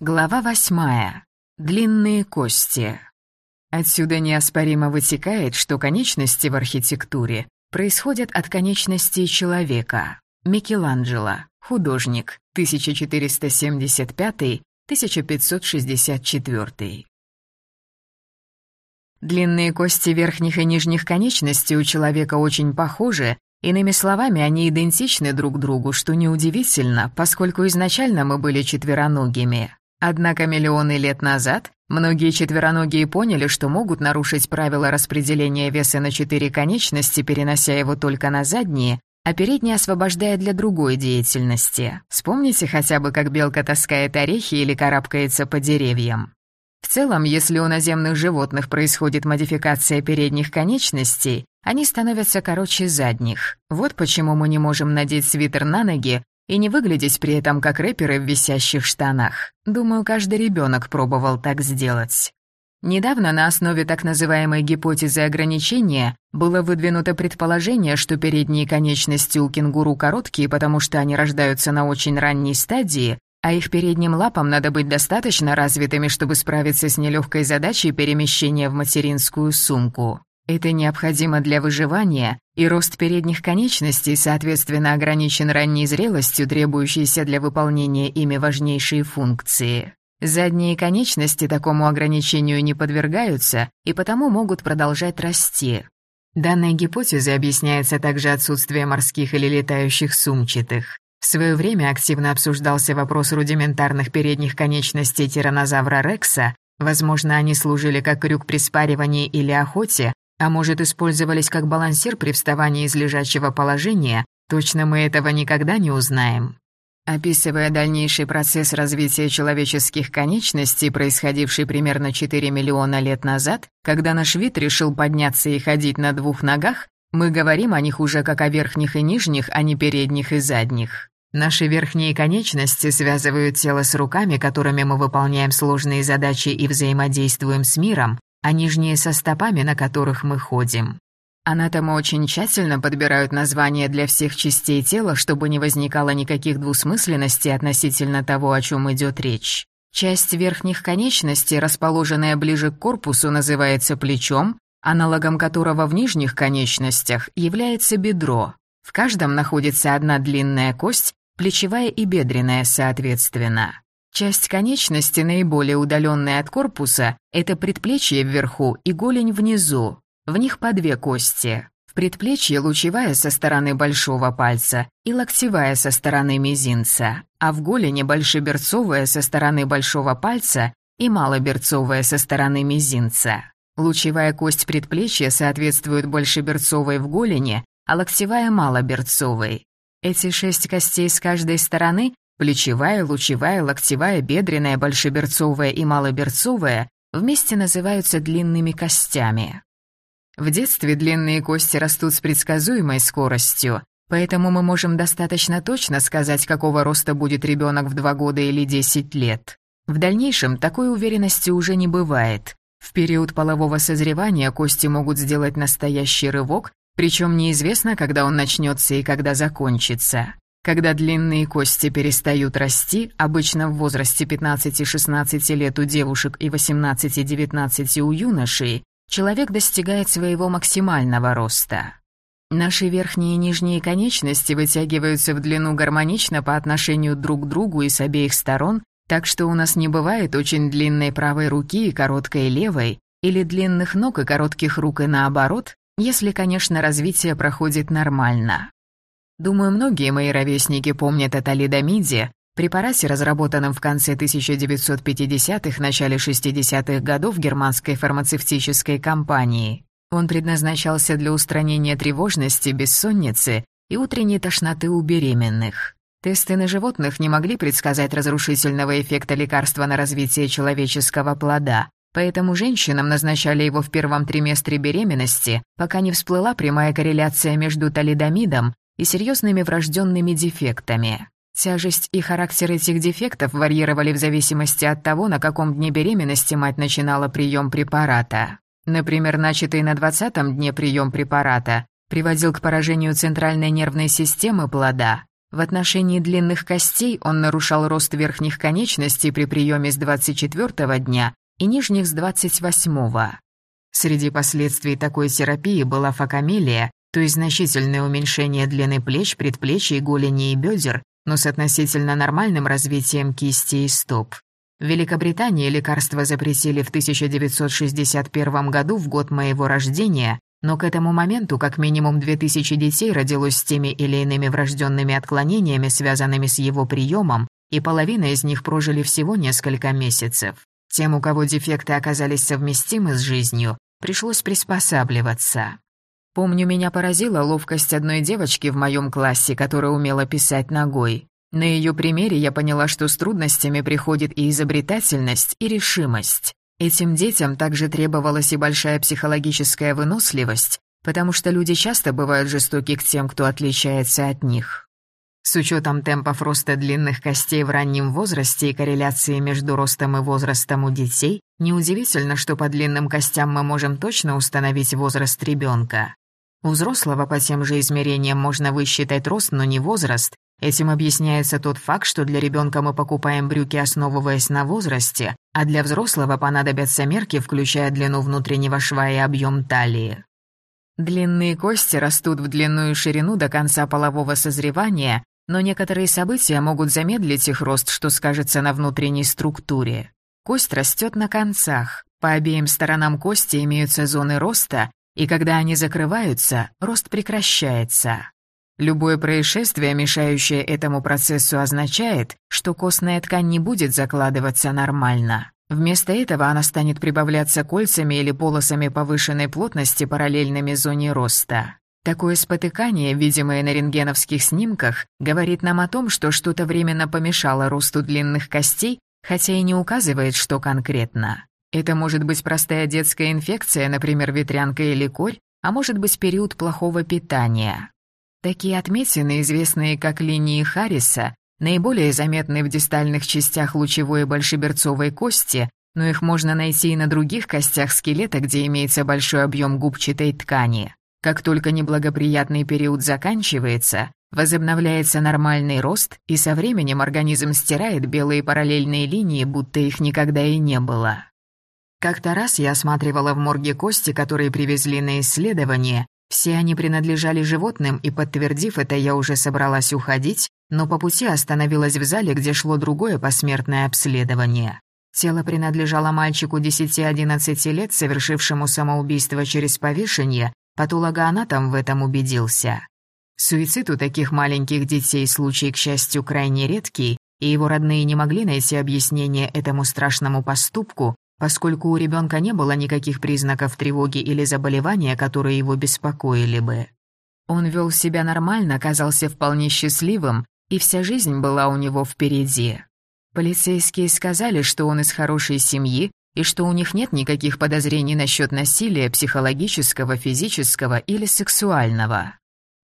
Глава восьмая. Длинные кости. Отсюда неоспоримо вытекает, что конечности в архитектуре происходят от конечностей человека. Микеланджело, художник, 1475-1564. Длинные кости верхних и нижних конечностей у человека очень похожи, иными словами, они идентичны друг другу, что неудивительно, поскольку изначально мы были четвероногими. Однако миллионы лет назад многие четвероногие поняли, что могут нарушить правила распределения веса на четыре конечности, перенося его только на задние, а передние освобождая для другой деятельности. Вспомните хотя бы, как белка таскает орехи или карабкается по деревьям. В целом, если у наземных животных происходит модификация передних конечностей, они становятся короче задних. Вот почему мы не можем надеть свитер на ноги, и не выглядеть при этом как рэперы в висящих штанах. Думаю, каждый ребенок пробовал так сделать. Недавно на основе так называемой гипотезы ограничения было выдвинуто предположение, что передние конечности у кенгуру короткие, потому что они рождаются на очень ранней стадии, а их передним лапам надо быть достаточно развитыми, чтобы справиться с нелегкой задачей перемещения в материнскую сумку. Это необходимо для выживания, и рост передних конечностей, соответственно, ограничен ранней зрелостью, требующейся для выполнения ими важнейшие функции. Задние конечности такому ограничению не подвергаются и потому могут продолжать расти. Данной гипотезой объясняется также отсутствие морских или летающих сумчатых. В свое время активно обсуждался вопрос рудиментарных передних конечностей тиранозавра Рекса. Возможно, они служили как крюк при спаривании или охоте, а может, использовались как балансир при вставании из лежачего положения, точно мы этого никогда не узнаем. Описывая дальнейший процесс развития человеческих конечностей, происходивший примерно 4 миллиона лет назад, когда наш вид решил подняться и ходить на двух ногах, мы говорим о них уже как о верхних и нижних, а не передних и задних. Наши верхние конечности связывают тело с руками, которыми мы выполняем сложные задачи и взаимодействуем с миром, а нижние со стопами, на которых мы ходим. Анатомы очень тщательно подбирают названия для всех частей тела, чтобы не возникало никаких двусмысленностей относительно того, о чем идет речь. Часть верхних конечностей, расположенная ближе к корпусу, называется плечом, аналогом которого в нижних конечностях является бедро. В каждом находится одна длинная кость, плечевая и бедренная соответственно. Часть конечности, наиболее удаленная от корпуса, это предплечье вверху и голень внизу. В них по две кости. В предплечье лучевая со стороны большого пальца и локтевая со стороны мизинца, а в голени большеберцовая со стороны большого пальца и малоберцовая со стороны мизинца. Лучевая кость предплечья соответствует большеберцовой в голени, а локтевая – малоберцовой. Эти шесть костей с каждой стороны Плечевая, лучевая, локтевая, бедренная, большеберцовая и малоберцовая вместе называются длинными костями. В детстве длинные кости растут с предсказуемой скоростью, поэтому мы можем достаточно точно сказать, какого роста будет ребенок в 2 года или 10 лет. В дальнейшем такой уверенности уже не бывает. В период полового созревания кости могут сделать настоящий рывок, причем неизвестно, когда он начнется и когда закончится. Когда длинные кости перестают расти, обычно в возрасте 15-16 лет у девушек и 18-19 у юношей, человек достигает своего максимального роста. Наши верхние и нижние конечности вытягиваются в длину гармонично по отношению друг к другу и с обеих сторон, так что у нас не бывает очень длинной правой руки и короткой левой, или длинных ног и коротких рук и наоборот, если, конечно, развитие проходит нормально. Думаю, многие мои ровесники помнят о талидомиде, препарате, разработанном в конце 1950-х, начале 60-х годов германской фармацевтической компании. Он предназначался для устранения тревожности, бессонницы и утренней тошноты у беременных. Тесты на животных не могли предсказать разрушительного эффекта лекарства на развитие человеческого плода, поэтому женщинам назначали его в первом триместре беременности, пока не всплыла прямая корреляция между талидомидом и серьезными врожденными дефектами. Тяжесть и характер этих дефектов варьировали в зависимости от того, на каком дне беременности мать начинала прием препарата. Например, начатый на 20-м дне прием препарата приводил к поражению центральной нервной системы плода, В отношении длинных костей он нарушал рост верхних конечностей при приеме с 24 дня и нижних с 28-го. Среди последствий такой терапии была факамелия, то есть значительное уменьшение длины плеч, предплечий, голени и бедер, но с относительно нормальным развитием кисти и стоп. В Великобритании лекарства запретили в 1961 году, в год моего рождения, но к этому моменту как минимум 2000 детей родилось с теми или иными врожденными отклонениями, связанными с его приемом, и половина из них прожили всего несколько месяцев. Тем, у кого дефекты оказались совместимы с жизнью, пришлось приспосабливаться. Помню, меня поразила ловкость одной девочки в моем классе, которая умела писать ногой. На ее примере я поняла, что с трудностями приходит и изобретательность, и решимость. Этим детям также требовалась и большая психологическая выносливость, потому что люди часто бывают жестоки к тем, кто отличается от них. С учетом темпов роста длинных костей в раннем возрасте и корреляции между ростом и возрастом у детей, неудивительно, что по длинным костям мы можем точно установить возраст ребенка. У взрослого по тем же измерениям можно высчитать рост, но не возраст. Этим объясняется тот факт, что для ребенка мы покупаем брюки, основываясь на возрасте, а для взрослого понадобятся мерки, включая длину внутреннего шва и объем талии. Длинные кости растут в длину и ширину до конца полового созревания, но некоторые события могут замедлить их рост, что скажется на внутренней структуре. Кость растет на концах. По обеим сторонам кости имеются зоны роста, и когда они закрываются, рост прекращается. Любое происшествие, мешающее этому процессу, означает, что костная ткань не будет закладываться нормально. Вместо этого она станет прибавляться кольцами или полосами повышенной плотности, параллельными зоне роста. Такое спотыкание, видимое на рентгеновских снимках, говорит нам о том, что что-то временно помешало росту длинных костей, хотя и не указывает, что конкретно. Это может быть простая детская инфекция, например, ветрянка или корь, а может быть период плохого питания. Такие отметины, известные как линии Харриса, наиболее заметны в дистальных частях лучевой и большеберцовой кости, но их можно найти и на других костях скелета, где имеется большой объем губчатой ткани. Как только неблагоприятный период заканчивается, возобновляется нормальный рост, и со временем организм стирает белые параллельные линии, будто их никогда и не было. Как-то раз я осматривала в морге кости, которые привезли на исследование. Все они принадлежали животным, и, подтвердив это, я уже собралась уходить, но по пути остановилась в зале, где шло другое посмертное обследование. Тело принадлежало мальчику 10-11 лет, совершившему самоубийство через повешение, патологоанатом в этом убедился. Суицид у таких маленьких детей случай, к счастью, крайне редкий, и его родные не могли найти объяснение этому страшному поступку, поскольку у ребенка не было никаких признаков тревоги или заболевания, которые его беспокоили бы. Он вел себя нормально, казался вполне счастливым, и вся жизнь была у него впереди. Полицейские сказали, что он из хорошей семьи и что у них нет никаких подозрений насчет насилия психологического, физического или сексуального.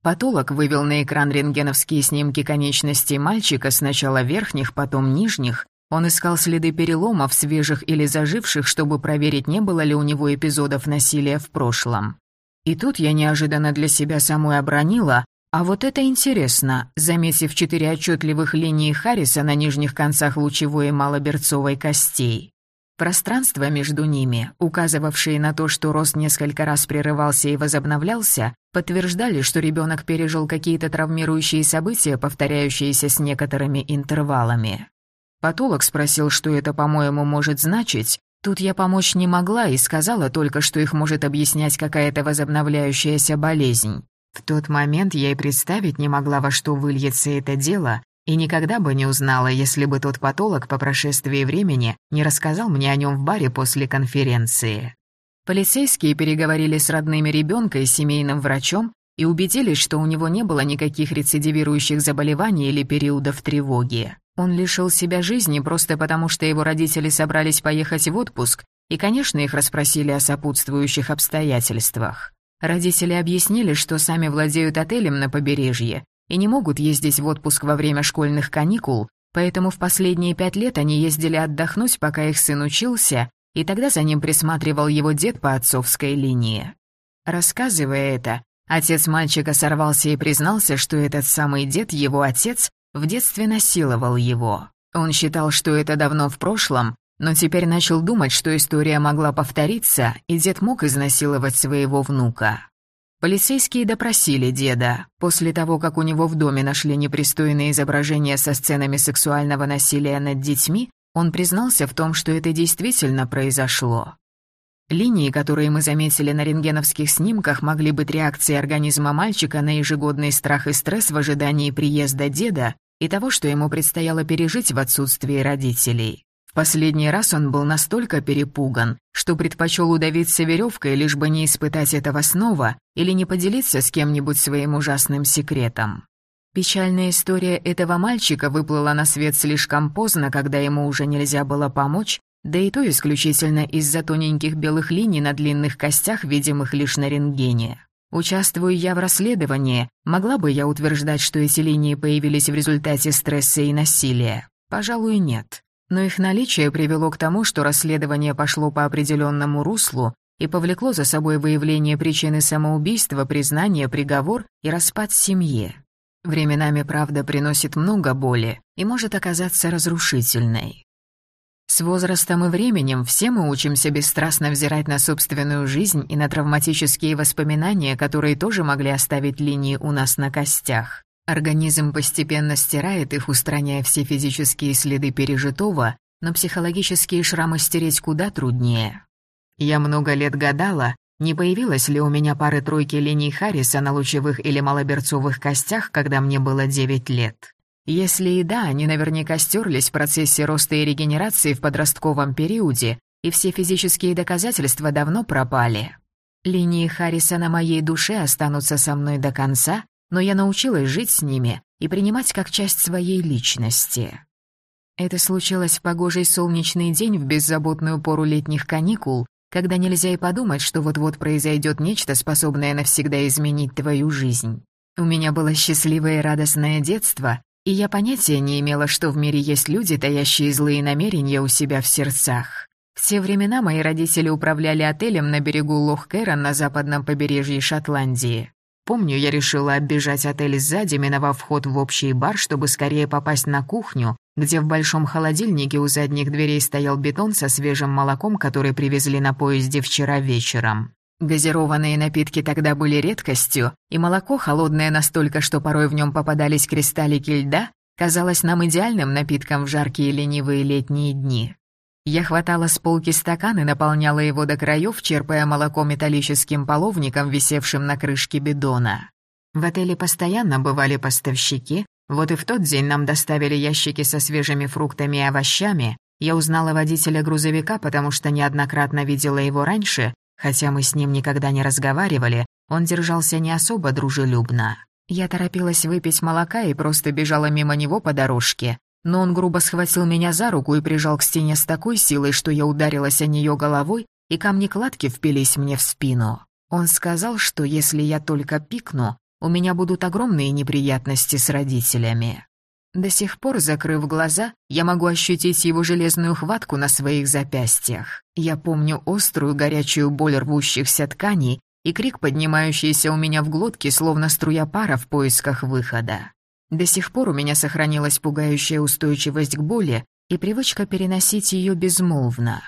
Патолог вывел на экран рентгеновские снимки конечностей мальчика, сначала верхних, потом нижних, он искал следы переломов, свежих или заживших, чтобы проверить, не было ли у него эпизодов насилия в прошлом. И тут я неожиданно для себя самой обронила, а вот это интересно, заметив четыре отчетливых линии Харриса на нижних концах лучевой и малоберцовой костей. Пространство между ними, указывавшие на то, что рост несколько раз прерывался и возобновлялся, подтверждали, что ребенок пережил какие-то травмирующие события, повторяющиеся с некоторыми интервалами. Патолог спросил, что это, по-моему, может значить. Тут я помочь не могла и сказала только, что их может объяснять какая-то возобновляющаяся болезнь. В тот момент я и представить не могла, во что выльется это дело, и никогда бы не узнала, если бы тот патолог по прошествии времени не рассказал мне о нем в баре после конференции. Полицейские переговорили с родными ребенка и семейным врачом и убедились, что у него не было никаких рецидивирующих заболеваний или периодов тревоги. Он лишил себя жизни просто потому, что его родители собрались поехать в отпуск, и, конечно, их расспросили о сопутствующих обстоятельствах. Родители объяснили, что сами владеют отелем на побережье и не могут ездить в отпуск во время школьных каникул, поэтому в последние пять лет они ездили отдохнуть, пока их сын учился, и тогда за ним присматривал его дед по отцовской линии. Рассказывая это, Отец мальчика сорвался и признался, что этот самый дед, его отец, в детстве насиловал его. Он считал, что это давно в прошлом, но теперь начал думать, что история могла повториться, и дед мог изнасиловать своего внука. Полицейские допросили деда. После того, как у него в доме нашли непристойные изображения со сценами сексуального насилия над детьми, он признался в том, что это действительно произошло. Линии, которые мы заметили на рентгеновских снимках, могли быть реакцией организма мальчика на ежегодный страх и стресс в ожидании приезда деда и того, что ему предстояло пережить в отсутствии родителей. В последний раз он был настолько перепуган, что предпочел удавиться веревкой, лишь бы не испытать этого снова или не поделиться с кем-нибудь своим ужасным секретом. Печальная история этого мальчика выплыла на свет слишком поздно, когда ему уже нельзя было помочь, да и то исключительно из-за тоненьких белых линий на длинных костях, видимых лишь на рентгене. Участвуя я в расследовании, могла бы я утверждать, что эти линии появились в результате стресса и насилия? Пожалуй, нет. Но их наличие привело к тому, что расследование пошло по определенному руслу и повлекло за собой выявление причины самоубийства, признание, приговор и распад семьи. Временами правда приносит много боли и может оказаться разрушительной. С возрастом и временем все мы учимся бесстрастно взирать на собственную жизнь и на травматические воспоминания, которые тоже могли оставить линии у нас на костях. Организм постепенно стирает их, устраняя все физические следы пережитого, но психологические шрамы стереть куда труднее. Я много лет гадала, не появилось ли у меня пары-тройки линий Харриса на лучевых или малоберцовых костях, когда мне было 9 лет. Если и да, они наверняка стерлись в процессе роста и регенерации в подростковом периоде, и все физические доказательства давно пропали. Линии Харриса на моей душе останутся со мной до конца, но я научилась жить с ними и принимать как часть своей личности. Это случилось в погожий солнечный день в беззаботную пору летних каникул, когда нельзя и подумать, что вот-вот произойдет нечто, способное навсегда изменить твою жизнь. У меня было счастливое и радостное детство, и я понятия не имела, что в мире есть люди, таящие злые намерения у себя в сердцах. В те времена мои родители управляли отелем на берегу Лох-Кэрон на западном побережье Шотландии. Помню, я решила оббежать отель сзади, миновав вход в общий бар, чтобы скорее попасть на кухню, где в большом холодильнике у задних дверей стоял бетон со свежим молоком, который привезли на поезде вчера вечером. Газированные напитки тогда были редкостью, и молоко, холодное настолько, что порой в нем попадались кристаллики льда, казалось нам идеальным напитком в жаркие ленивые летние дни. Я хватала с полки стакан и наполняла его до краев, черпая молоко металлическим половником, висевшим на крышке бидона. В отеле постоянно бывали поставщики, вот и в тот день нам доставили ящики со свежими фруктами и овощами. Я узнала водителя грузовика, потому что неоднократно видела его раньше, Хотя мы с ним никогда не разговаривали, он держался не особо дружелюбно. Я торопилась выпить молока и просто бежала мимо него по дорожке. Но он грубо схватил меня за руку и прижал к стене с такой силой, что я ударилась о нее головой, и камни кладки впились мне в спину. Он сказал, что если я только пикну, у меня будут огромные неприятности с родителями. До сих пор, закрыв глаза, я могу ощутить его железную хватку на своих запястьях. Я помню острую горячую боль рвущихся тканей и крик, поднимающийся у меня в глотке, словно струя пара в поисках выхода. До сих пор у меня сохранилась пугающая устойчивость к боли и привычка переносить ее безмолвно.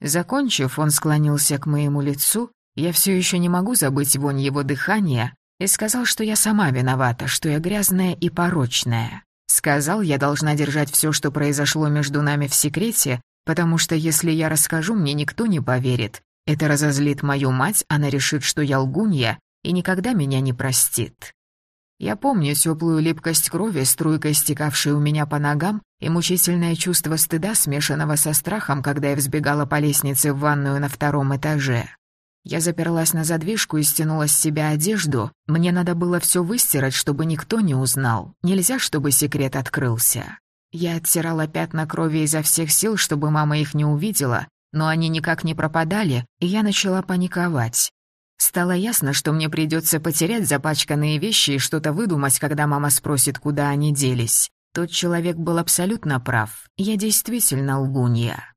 Закончив, он склонился к моему лицу, я все еще не могу забыть вонь его дыхания, и сказал, что я сама виновата, что я грязная и порочная. Сказал, я должна держать все, что произошло между нами в секрете, потому что если я расскажу, мне никто не поверит. Это разозлит мою мать, она решит, что я лгунья, и никогда меня не простит. Я помню теплую липкость крови, струйкой стекавшей у меня по ногам, и мучительное чувство стыда, смешанного со страхом, когда я взбегала по лестнице в ванную на втором этаже. Я заперлась на задвижку и стянула с себя одежду. Мне надо было все выстирать, чтобы никто не узнал. Нельзя, чтобы секрет открылся. Я оттирала пятна крови изо всех сил, чтобы мама их не увидела, но они никак не пропадали, и я начала паниковать. Стало ясно, что мне придется потерять запачканные вещи и что-то выдумать, когда мама спросит, куда они делись. Тот человек был абсолютно прав. Я действительно лгунья.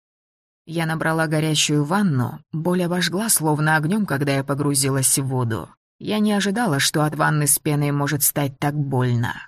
Я набрала горячую ванну, боль обожгла словно огнем, когда я погрузилась в воду. Я не ожидала, что от ванны с пеной может стать так больно.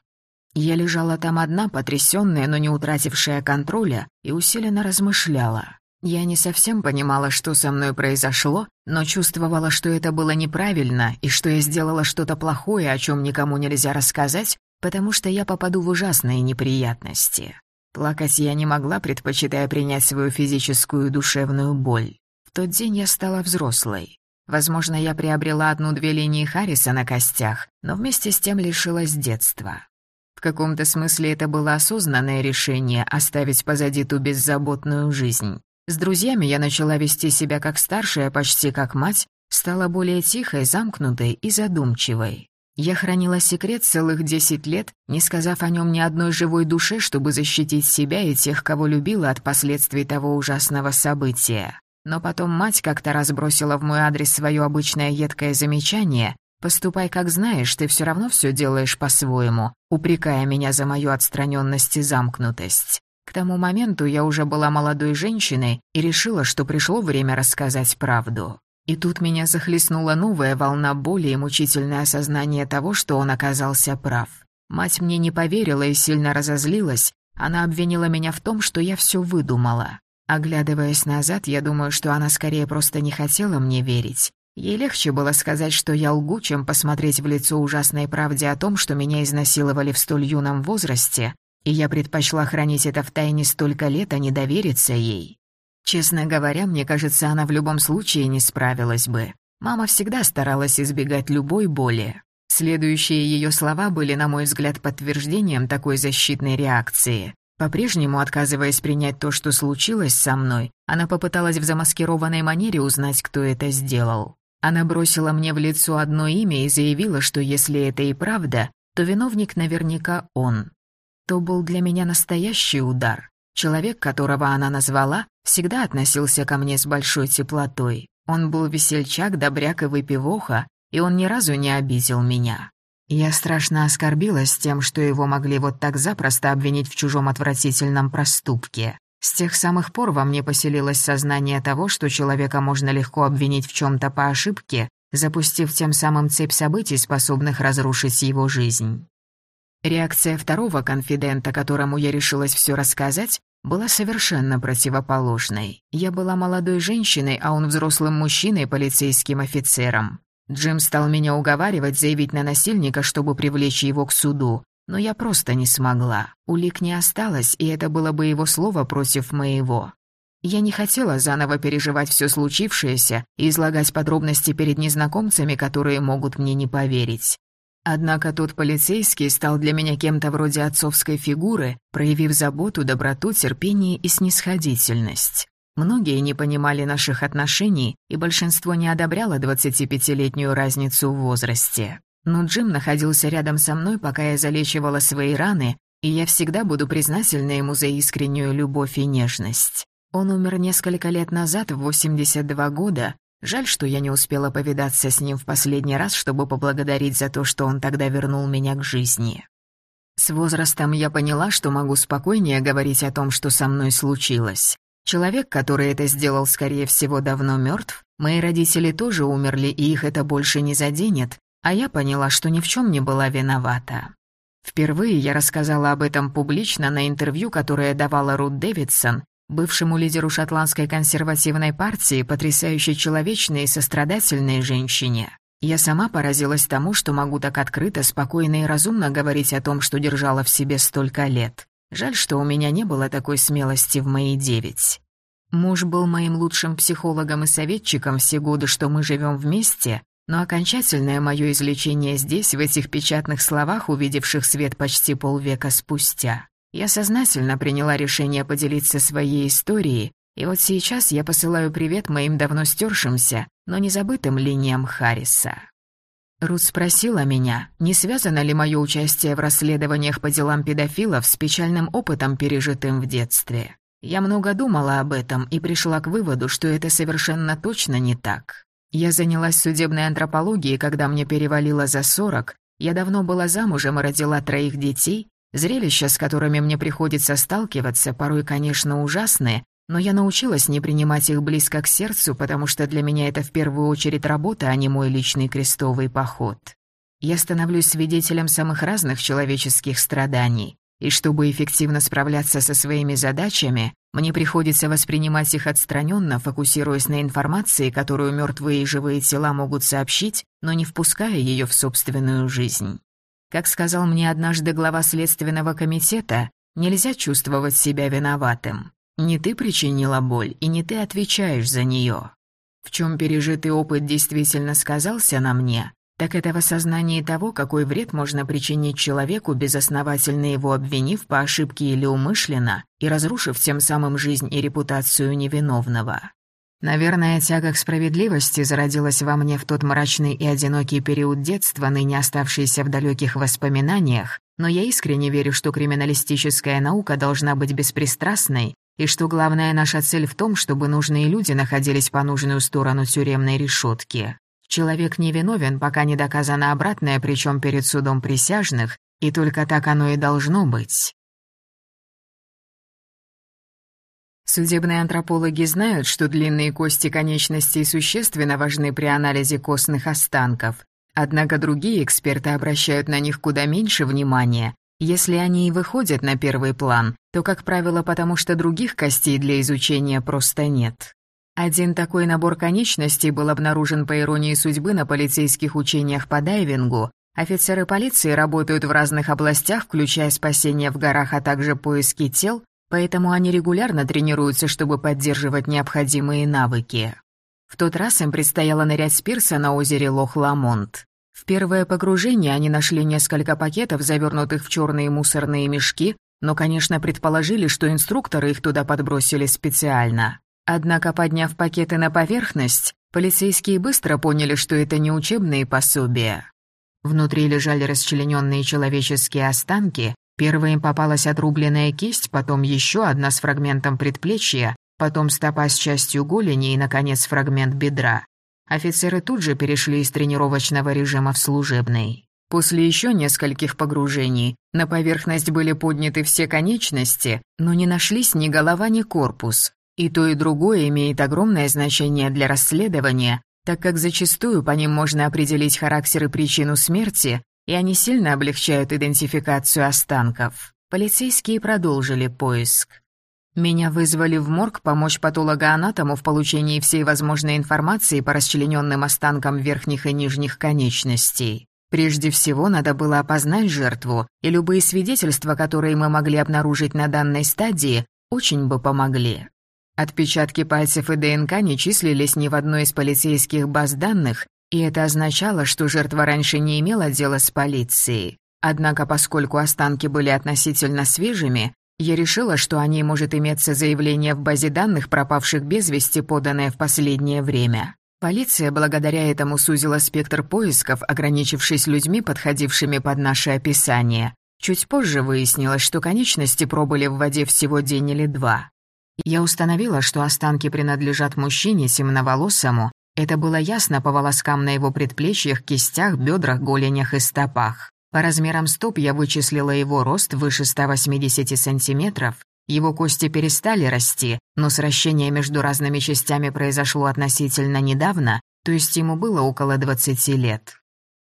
Я лежала там одна, потрясённая, но не утратившая контроля, и усиленно размышляла. Я не совсем понимала, что со мной произошло, но чувствовала, что это было неправильно и что я сделала что-то плохое, о чем никому нельзя рассказать, потому что я попаду в ужасные неприятности. Плакать я не могла, предпочитая принять свою физическую и душевную боль. В тот день я стала взрослой. Возможно, я приобрела одну-две линии Харриса на костях, но вместе с тем лишилась детства. В каком-то смысле это было осознанное решение оставить позади ту беззаботную жизнь. С друзьями я начала вести себя как старшая, почти как мать, стала более тихой, замкнутой и задумчивой. Я хранила секрет целых десять лет, не сказав о нем ни одной живой душе, чтобы защитить себя и тех, кого любила от последствий того ужасного события. Но потом мать как-то разбросила в мой адрес свое обычное едкое замечание, Поступай, как знаешь, ты все равно все делаешь по-своему, упрекая меня за мою отстраненность и замкнутость. К тому моменту я уже была молодой женщиной и решила, что пришло время рассказать правду. И тут меня захлестнула новая волна боли и мучительное осознание того, что он оказался прав. Мать мне не поверила и сильно разозлилась. Она обвинила меня в том, что я все выдумала. Оглядываясь назад, я думаю, что она скорее просто не хотела мне верить. Ей легче было сказать, что я лгу, чем посмотреть в лицо ужасной правде о том, что меня изнасиловали в столь юном возрасте, и я предпочла хранить это в тайне столько лет, а не довериться ей. Честно говоря, мне кажется, она в любом случае не справилась бы. Мама всегда старалась избегать любой боли. Следующие ее слова были, на мой взгляд, подтверждением такой защитной реакции. По-прежнему, отказываясь принять то, что случилось со мной, она попыталась в замаскированной манере узнать, кто это сделал. Она бросила мне в лицо одно имя и заявила, что если это и правда, то виновник наверняка он. То был для меня настоящий удар. Человек, которого она назвала, всегда относился ко мне с большой теплотой. Он был весельчак, добряк и выпивоха, и он ни разу не обидел меня. Я страшно оскорбилась тем, что его могли вот так запросто обвинить в чужом отвратительном проступке. С тех самых пор во мне поселилось сознание того, что человека можно легко обвинить в чем-то по ошибке, запустив тем самым цепь событий, способных разрушить его жизнь. Реакция второго конфидента, которому я решилась все рассказать, была совершенно противоположной. Я была молодой женщиной, а он взрослым мужчиной, полицейским офицером. Джим стал меня уговаривать заявить на насильника, чтобы привлечь его к суду, но я просто не смогла. Улик не осталось, и это было бы его слово против моего. Я не хотела заново переживать все случившееся и излагать подробности перед незнакомцами, которые могут мне не поверить. Однако тот полицейский стал для меня кем-то вроде отцовской фигуры, проявив заботу, доброту, терпение и снисходительность. Многие не понимали наших отношений, и большинство не одобряло 25-летнюю разницу в возрасте. Но Джим находился рядом со мной, пока я залечивала свои раны, и я всегда буду признательна ему за искреннюю любовь и нежность. Он умер несколько лет назад, в 82 года. Жаль, что я не успела повидаться с ним в последний раз, чтобы поблагодарить за то, что он тогда вернул меня к жизни. С возрастом я поняла, что могу спокойнее говорить о том, что со мной случилось. Человек, который это сделал, скорее всего, давно мертв. Мои родители тоже умерли, и их это больше не заденет, а я поняла, что ни в чем не была виновата. Впервые я рассказала об этом публично на интервью, которое давала Рут Дэвидсон, бывшему лидеру шотландской консервативной партии, потрясающей человечной и сострадательной женщине. Я сама поразилась тому, что могу так открыто, спокойно и разумно говорить о том, что держала в себе столько лет. Жаль, что у меня не было такой смелости в мои девять. Муж был моим лучшим психологом и советчиком все годы, что мы живем вместе, но окончательное мое излечение здесь, в этих печатных словах, увидевших свет почти полвека спустя. Я сознательно приняла решение поделиться своей историей, и вот сейчас я посылаю привет моим давно стершимся, но незабытым линиям Харриса. Рут спросила меня, не связано ли мое участие в расследованиях по делам педофилов с печальным опытом, пережитым в детстве. Я много думала об этом и пришла к выводу, что это совершенно точно не так. Я занялась судебной антропологией, когда мне перевалило за сорок. Я давно была замужем и родила троих детей. Зрелища, с которыми мне приходится сталкиваться, порой, конечно, ужасные, Но я научилась не принимать их близко к сердцу, потому что для меня это в первую очередь работа, а не мой личный крестовый поход. Я становлюсь свидетелем самых разных человеческих страданий. И чтобы эффективно справляться со своими задачами, мне приходится воспринимать их отстраненно, фокусируясь на информации, которую мертвые и живые тела могут сообщить, но не впуская ее в собственную жизнь. Как сказал мне однажды глава Следственного комитета, нельзя чувствовать себя виноватым. Не ты причинила боль, и не ты отвечаешь за нее. В чем пережитый опыт действительно сказался на мне, так это в осознании того, какой вред можно причинить человеку, безосновательно его обвинив по ошибке или умышленно, и разрушив тем самым жизнь и репутацию невиновного. Наверное, тяга к справедливости зародилась во мне в тот мрачный и одинокий период детства, ныне оставшийся в далеких воспоминаниях, но я искренне верю, что криминалистическая наука должна быть беспристрастной, и что главная наша цель в том, чтобы нужные люди находились по нужную сторону тюремной решетки. Человек невиновен, пока не доказано обратное, причем перед судом присяжных, и только так оно и должно быть. Судебные антропологи знают, что длинные кости конечностей существенно важны при анализе костных останков. Однако другие эксперты обращают на них куда меньше внимания. Если они и выходят на первый план, то, как правило, потому что других костей для изучения просто нет. Один такой набор конечностей был обнаружен по иронии судьбы на полицейских учениях по дайвингу. Офицеры полиции работают в разных областях, включая спасение в горах, а также поиски тел, поэтому они регулярно тренируются, чтобы поддерживать необходимые навыки. В тот раз им предстояло нырять с пирса на озере Лох-Ламонт. В первое погружение они нашли несколько пакетов, завернутых в черные мусорные мешки, но, конечно, предположили, что инструкторы их туда подбросили специально. Однако, подняв пакеты на поверхность, полицейские быстро поняли, что это не учебные пособия. Внутри лежали расчлененные человеческие останки, первой им попалась отрубленная кисть, потом еще одна с фрагментом предплечья, потом стопа с частью голени и, наконец, фрагмент бедра. Офицеры тут же перешли из тренировочного режима в служебный. После еще нескольких погружений на поверхность были подняты все конечности, но не нашлись ни голова, ни корпус. И то, и другое имеет огромное значение для расследования, так как зачастую по ним можно определить характер и причину смерти, и они сильно облегчают идентификацию останков. Полицейские продолжили поиск. Меня вызвали в морг помочь патологоанатому в получении всей возможной информации по расчлененным останкам верхних и нижних конечностей. Прежде всего, надо было опознать жертву, и любые свидетельства, которые мы могли обнаружить на данной стадии, очень бы помогли. Отпечатки пальцев и ДНК не числились ни в одной из полицейских баз данных, и это означало, что жертва раньше не имела дела с полицией. Однако, поскольку останки были относительно свежими, я решила, что о ней может иметься заявление в базе данных пропавших без вести, поданное в последнее время. Полиция благодаря этому сузила спектр поисков, ограничившись людьми, подходившими под наше описание. Чуть позже выяснилось, что конечности пробыли в воде всего день или два. Я установила, что останки принадлежат мужчине семноволосому. Это было ясно по волоскам на его предплечьях, кистях, бедрах, голенях и стопах. По размерам стоп я вычислила его рост выше 180 сантиметров. Его кости перестали расти, но сращение между разными частями произошло относительно недавно, то есть ему было около 20 лет.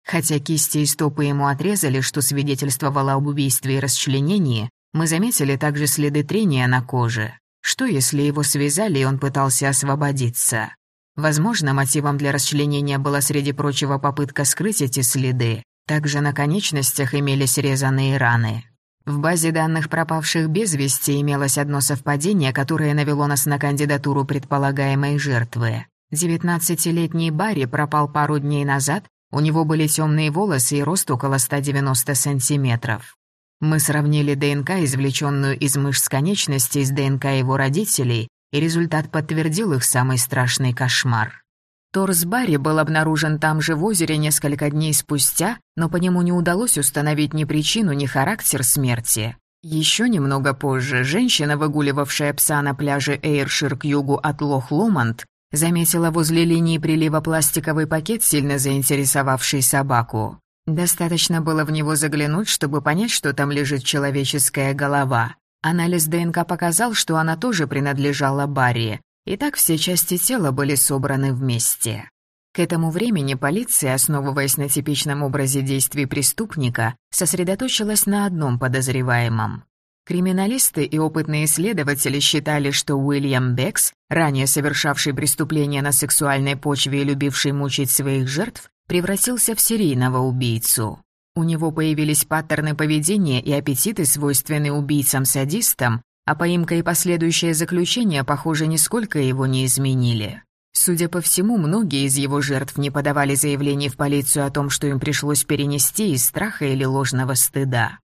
Хотя кисти и стопы ему отрезали, что свидетельствовало об убийстве и расчленении, мы заметили также следы трения на коже. Что, если его связали, и он пытался освободиться? Возможно, мотивом для расчленения была, среди прочего, попытка скрыть эти следы. Также на конечностях имелись резаные раны. В базе данных пропавших без вести имелось одно совпадение, которое навело нас на кандидатуру предполагаемой жертвы. Девятнадцатилетний Барри пропал пару дней назад, у него были темные волосы и рост около 190 сантиметров. Мы сравнили ДНК, извлеченную из мышц конечностей, с ДНК его родителей, и результат подтвердил их самый страшный кошмар. Торс Барри был обнаружен там же в озере несколько дней спустя, но по нему не удалось установить ни причину, ни характер смерти. Еще немного позже женщина, выгуливавшая пса на пляже Эйршир к югу от Лох-Ломонд, заметила возле линии прилива пластиковый пакет, сильно заинтересовавший собаку. Достаточно было в него заглянуть, чтобы понять, что там лежит человеческая голова. Анализ ДНК показал, что она тоже принадлежала Барри, и так все части тела были собраны вместе. К этому времени полиция, основываясь на типичном образе действий преступника, сосредоточилась на одном подозреваемом. Криминалисты и опытные исследователи считали, что Уильям Бекс, ранее совершавший преступления на сексуальной почве и любивший мучить своих жертв, превратился в серийного убийцу. У него появились паттерны поведения и аппетиты, свойственные убийцам-садистам, а поимка и последующее заключение, похоже, нисколько его не изменили. Судя по всему, многие из его жертв не подавали заявлений в полицию о том, что им пришлось перенести из страха или ложного стыда.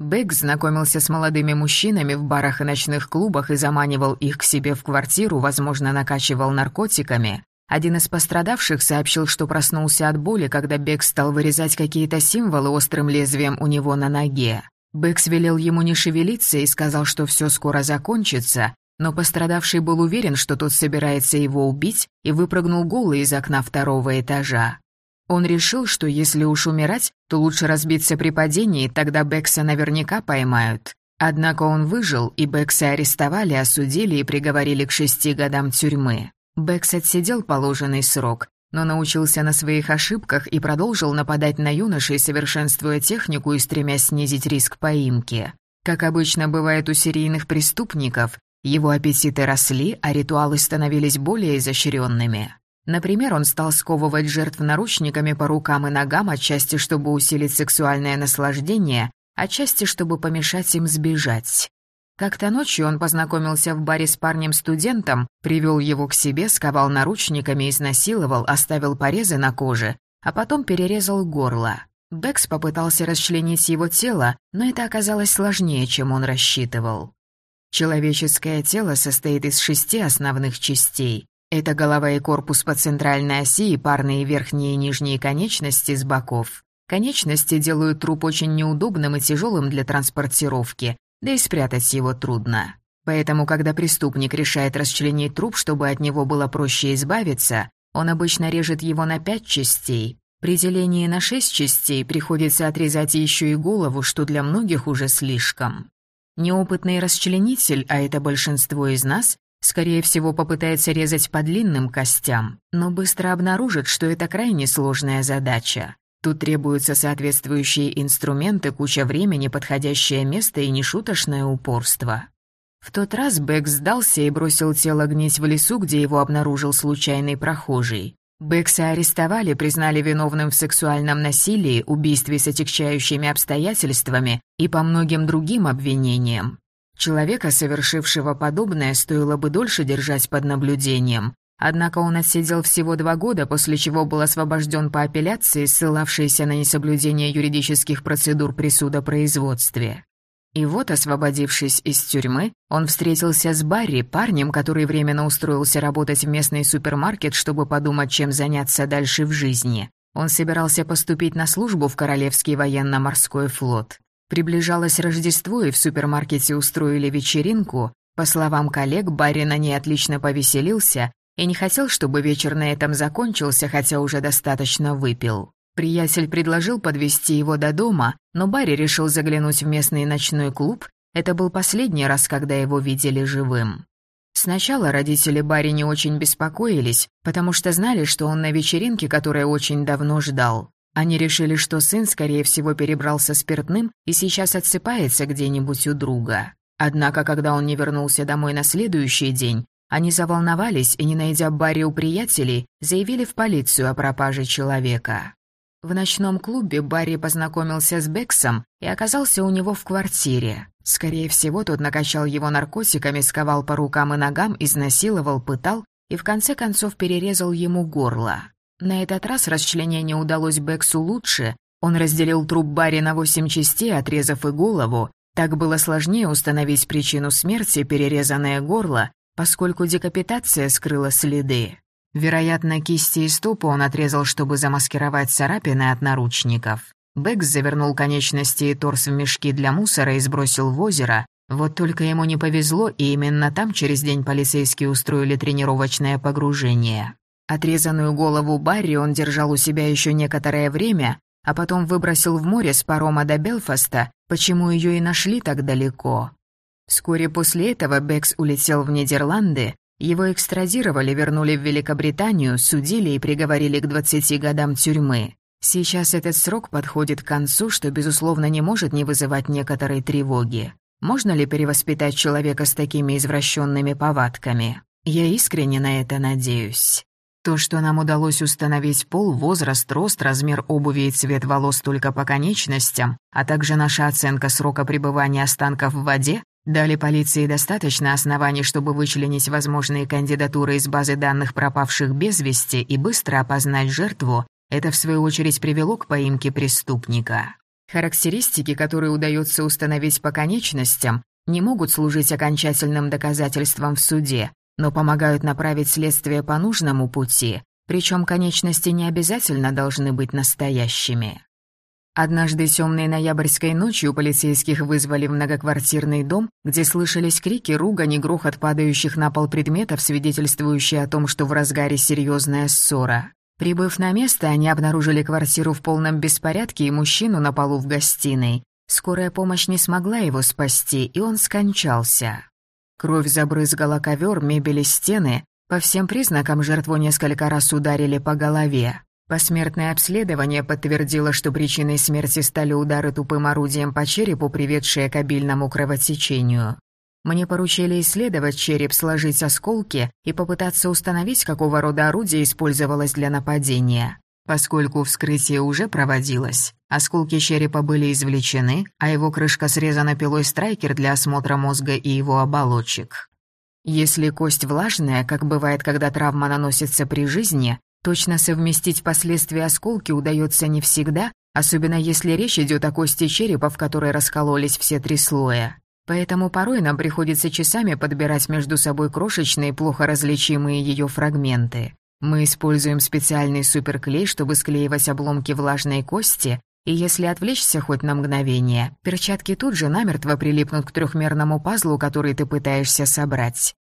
Бэк знакомился с молодыми мужчинами в барах и ночных клубах и заманивал их к себе в квартиру, возможно, накачивал наркотиками. Один из пострадавших сообщил, что проснулся от боли, когда Бек стал вырезать какие-то символы острым лезвием у него на ноге. Бэкс велел ему не шевелиться и сказал, что все скоро закончится, но пострадавший был уверен, что тот собирается его убить, и выпрыгнул голый из окна второго этажа. Он решил, что если уж умирать, то лучше разбиться при падении, тогда Бекса наверняка поймают. Однако он выжил, и Бекса арестовали, осудили и приговорили к шести годам тюрьмы. Бекс отсидел положенный срок, но научился на своих ошибках и продолжил нападать на юношей, совершенствуя технику и стремясь снизить риск поимки. Как обычно бывает у серийных преступников, его аппетиты росли, а ритуалы становились более изощренными. Например, он стал сковывать жертв наручниками по рукам и ногам, отчасти чтобы усилить сексуальное наслаждение, отчасти чтобы помешать им сбежать. Как-то ночью он познакомился в баре с парнем-студентом, привел его к себе, сковал наручниками, изнасиловал, оставил порезы на коже, а потом перерезал горло. Бэкс попытался расчленить его тело, но это оказалось сложнее, чем он рассчитывал. Человеческое тело состоит из шести основных частей. Это голова и корпус по центральной оси и парные верхние и нижние конечности с боков. Конечности делают труп очень неудобным и тяжелым для транспортировки, да и спрятать его трудно. Поэтому, когда преступник решает расчленить труп, чтобы от него было проще избавиться, он обычно режет его на пять частей. При делении на шесть частей приходится отрезать еще и голову, что для многих уже слишком. Неопытный расчленитель, а это большинство из нас, скорее всего попытается резать по длинным костям, но быстро обнаружит, что это крайне сложная задача. Тут требуются соответствующие инструменты, куча времени, подходящее место и нешуточное упорство. В тот раз Бэкс сдался и бросил тело гнить в лесу, где его обнаружил случайный прохожий. Бэкса арестовали, признали виновным в сексуальном насилии, убийстве с отягчающими обстоятельствами и по многим другим обвинениям. Человека, совершившего подобное, стоило бы дольше держать под наблюдением, Однако он отсидел всего два года, после чего был освобожден по апелляции, ссылавшейся на несоблюдение юридических процедур при судопроизводстве. И вот, освободившись из тюрьмы, он встретился с Барри, парнем, который временно устроился работать в местный супермаркет, чтобы подумать, чем заняться дальше в жизни. Он собирался поступить на службу в Королевский военно-морской флот. Приближалось Рождество, и в супермаркете устроили вечеринку. По словам коллег, Барри на ней отлично повеселился, и не хотел, чтобы вечер на этом закончился, хотя уже достаточно выпил. Приятель предложил подвести его до дома, но Барри решил заглянуть в местный ночной клуб. Это был последний раз, когда его видели живым. Сначала родители Барри не очень беспокоились, потому что знали, что он на вечеринке, которая очень давно ждал. Они решили, что сын, скорее всего, перебрался спиртным и сейчас отсыпается где-нибудь у друга. Однако, когда он не вернулся домой на следующий день, они заволновались и, не найдя Барри у приятелей, заявили в полицию о пропаже человека. В ночном клубе Барри познакомился с Бексом и оказался у него в квартире. Скорее всего, тот накачал его наркотиками, сковал по рукам и ногам, изнасиловал, пытал и в конце концов перерезал ему горло. На этот раз расчленение удалось Бексу лучше. Он разделил труп Барри на восемь частей, отрезав и голову. Так было сложнее установить причину смерти, перерезанное горло, поскольку декапитация скрыла следы. Вероятно, кисти и стопы он отрезал, чтобы замаскировать царапины от наручников. Бэкс завернул конечности и торс в мешки для мусора и сбросил в озеро. Вот только ему не повезло, и именно там через день полицейские устроили тренировочное погружение. Отрезанную голову Барри он держал у себя еще некоторое время, а потом выбросил в море с парома до Белфаста, почему ее и нашли так далеко. Вскоре после этого Бекс улетел в Нидерланды, его экстрадировали, вернули в Великобританию, судили и приговорили к 20 годам тюрьмы. Сейчас этот срок подходит к концу, что, безусловно, не может не вызывать некоторой тревоги. Можно ли перевоспитать человека с такими извращенными повадками? Я искренне на это надеюсь. То, что нам удалось установить пол, возраст, рост, размер обуви и цвет волос только по конечностям, а также наша оценка срока пребывания останков в воде, дали полиции достаточно оснований, чтобы вычленить возможные кандидатуры из базы данных пропавших без вести и быстро опознать жертву, это в свою очередь привело к поимке преступника. Характеристики, которые удается установить по конечностям, не могут служить окончательным доказательством в суде, но помогают направить следствие по нужному пути, причем конечности не обязательно должны быть настоящими. Однажды темной ноябрьской ночью полицейских вызвали в многоквартирный дом, где слышались крики, ругань и грохот падающих на пол предметов, свидетельствующие о том, что в разгаре серьезная ссора. Прибыв на место, они обнаружили квартиру в полном беспорядке и мужчину на полу в гостиной. Скорая помощь не смогла его спасти, и он скончался. Кровь забрызгала ковер, мебель и стены. По всем признакам жертву несколько раз ударили по голове. Посмертное обследование подтвердило, что причиной смерти стали удары тупым орудием по черепу, приведшие к обильному кровотечению. Мне поручили исследовать череп, сложить осколки и попытаться установить, какого рода орудие использовалось для нападения. Поскольку вскрытие уже проводилось, осколки черепа были извлечены, а его крышка срезана пилой страйкер для осмотра мозга и его оболочек. Если кость влажная, как бывает, когда травма наносится при жизни, точно совместить последствия осколки удается не всегда, особенно если речь идет о кости черепа, в которой раскололись все три слоя. Поэтому порой нам приходится часами подбирать между собой крошечные, плохо различимые ее фрагменты. Мы используем специальный суперклей, чтобы склеивать обломки влажной кости, и если отвлечься хоть на мгновение, перчатки тут же намертво прилипнут к трехмерному пазлу, который ты пытаешься собрать.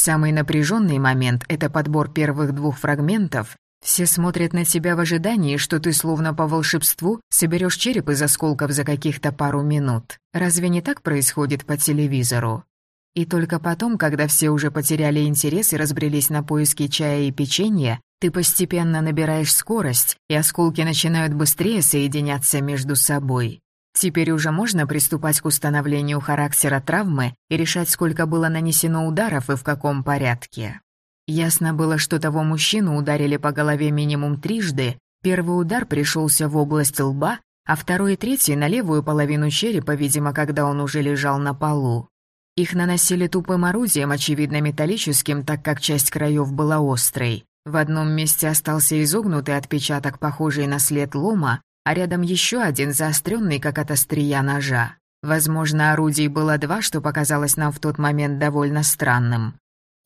Самый напряженный момент — это подбор первых двух фрагментов. Все смотрят на тебя в ожидании, что ты словно по волшебству соберешь череп из осколков за каких-то пару минут. Разве не так происходит по телевизору? И только потом, когда все уже потеряли интерес и разбрелись на поиски чая и печенья, ты постепенно набираешь скорость, и осколки начинают быстрее соединяться между собой. Теперь уже можно приступать к установлению характера травмы и решать, сколько было нанесено ударов и в каком порядке. Ясно было, что того мужчину ударили по голове минимум трижды, первый удар пришелся в область лба, а второй и третий на левую половину черепа, видимо, когда он уже лежал на полу. Их наносили тупым орудием, очевидно металлическим, так как часть краев была острой. В одном месте остался изогнутый отпечаток, похожий на след лома, а рядом еще один заостренный, как от острия ножа. Возможно, орудий было два, что показалось нам в тот момент довольно странным.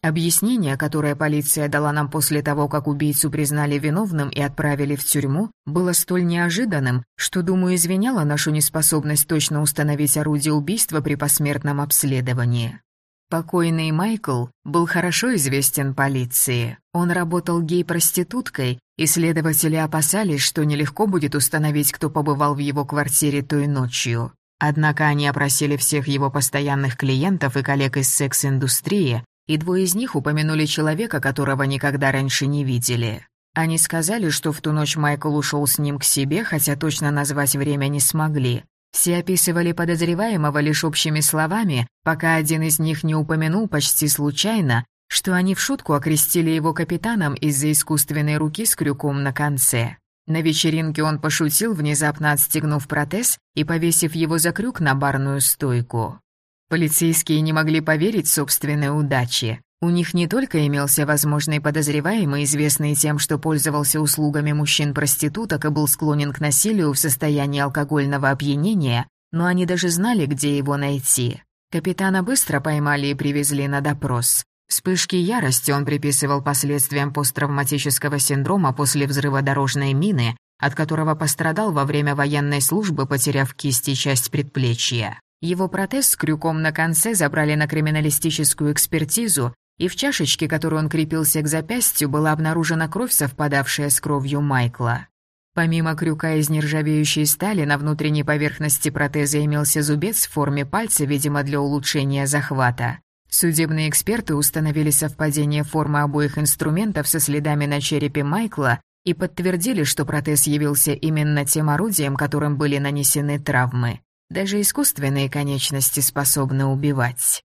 Объяснение, которое полиция дала нам после того, как убийцу признали виновным и отправили в тюрьму, было столь неожиданным, что, думаю, извиняло нашу неспособность точно установить орудие убийства при посмертном обследовании. Покойный Майкл был хорошо известен полиции. Он работал гей-проституткой, и следователи опасались, что нелегко будет установить, кто побывал в его квартире той ночью. Однако они опросили всех его постоянных клиентов и коллег из секс-индустрии, и двое из них упомянули человека, которого никогда раньше не видели. Они сказали, что в ту ночь Майкл ушел с ним к себе, хотя точно назвать время не смогли. Все описывали подозреваемого лишь общими словами, пока один из них не упомянул почти случайно, что они в шутку окрестили его капитаном из-за искусственной руки с крюком на конце. На вечеринке он пошутил, внезапно отстегнув протез и повесив его за крюк на барную стойку. Полицейские не могли поверить собственной удаче. У них не только имелся возможный подозреваемый, известный тем, что пользовался услугами мужчин-проституток и был склонен к насилию в состоянии алкогольного опьянения, но они даже знали, где его найти. Капитана быстро поймали и привезли на допрос. Вспышки ярости он приписывал последствиям посттравматического синдрома после взрыва дорожной мины, от которого пострадал во время военной службы, потеряв кисть и часть предплечья. Его протез с крюком на конце забрали на криминалистическую экспертизу, и в чашечке, которую он крепился к запястью, была обнаружена кровь, совпадавшая с кровью Майкла. Помимо крюка из нержавеющей стали, на внутренней поверхности протеза имелся зубец в форме пальца, видимо, для улучшения захвата. Судебные эксперты установили совпадение формы обоих инструментов со следами на черепе Майкла и подтвердили, что протез явился именно тем орудием, которым были нанесены травмы. Даже искусственные конечности способны убивать.